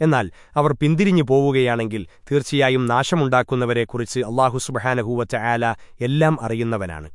എന്നാൽ അവർ പിന്തിരിഞ്ഞു പോവുകയാണെങ്കിൽ തീർച്ചയായും നാശമുണ്ടാക്കുന്നവരെക്കുറിച്ച് അള്ളാഹു സുബഹാനഹൂവറ്റ ആല എല്ലാം അറിയുന്നവനാണ്.